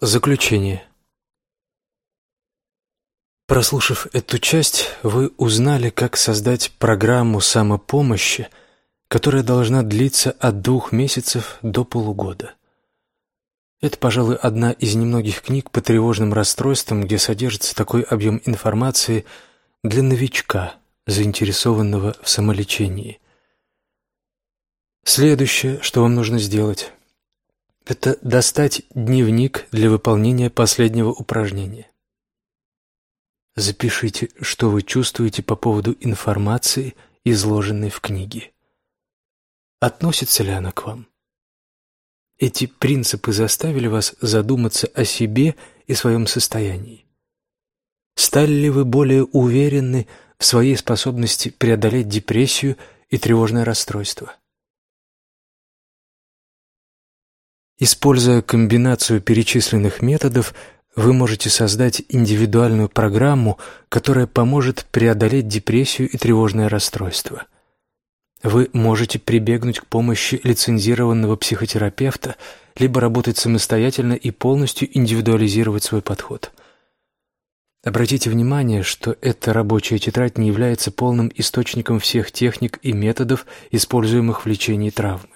Заключение. Прослушав эту часть, вы узнали, как создать программу самопомощи, которая должна длиться от двух месяцев до полугода. Это, пожалуй, одна из немногих книг по тревожным расстройствам, где содержится такой объем информации для новичка, заинтересованного в самолечении. Следующее, что вам нужно сделать – это достать дневник для выполнения последнего упражнения. Запишите, что вы чувствуете по поводу информации, изложенной в книге. Относится ли она к вам? Эти принципы заставили вас задуматься о себе и своем состоянии. Стали ли вы более уверены в своей способности преодолеть депрессию и тревожное расстройство? Используя комбинацию перечисленных методов, вы можете создать индивидуальную программу, которая поможет преодолеть депрессию и тревожное расстройство. Вы можете прибегнуть к помощи лицензированного психотерапевта, либо работать самостоятельно и полностью индивидуализировать свой подход. Обратите внимание, что эта рабочая тетрадь не является полным источником всех техник и методов, используемых в лечении травмы.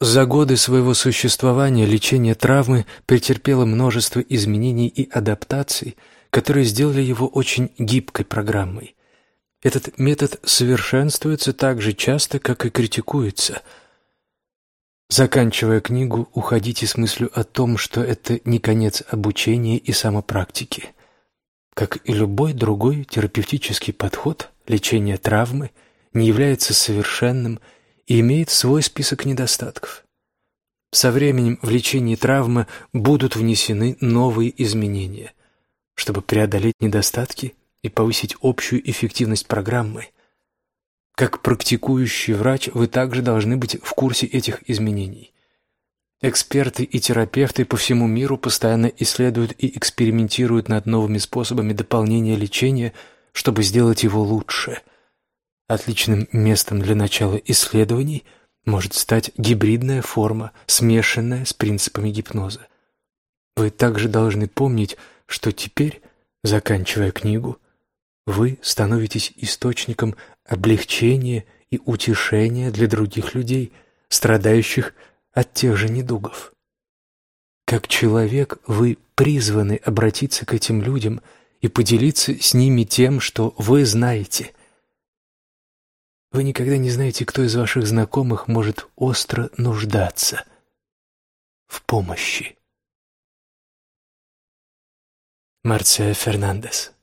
За годы своего существования лечение травмы претерпело множество изменений и адаптаций, которые сделали его очень гибкой программой. Этот метод совершенствуется так же часто, как и критикуется. Заканчивая книгу, уходите с мыслью о том, что это не конец обучения и самопрактики. Как и любой другой терапевтический подход, лечение травмы не является совершенным и имеет свой список недостатков. Со временем в лечении травмы будут внесены новые изменения, чтобы преодолеть недостатки и повысить общую эффективность программы. Как практикующий врач вы также должны быть в курсе этих изменений. Эксперты и терапевты по всему миру постоянно исследуют и экспериментируют над новыми способами дополнения лечения, чтобы сделать его лучше – Отличным местом для начала исследований может стать гибридная форма, смешанная с принципами гипноза. Вы также должны помнить, что теперь, заканчивая книгу, вы становитесь источником облегчения и утешения для других людей, страдающих от тех же недугов. Как человек вы призваны обратиться к этим людям и поделиться с ними тем, что вы знаете – вы никогда не знаете, кто из ваших знакомых может остро нуждаться в помощи. Марция Фернандес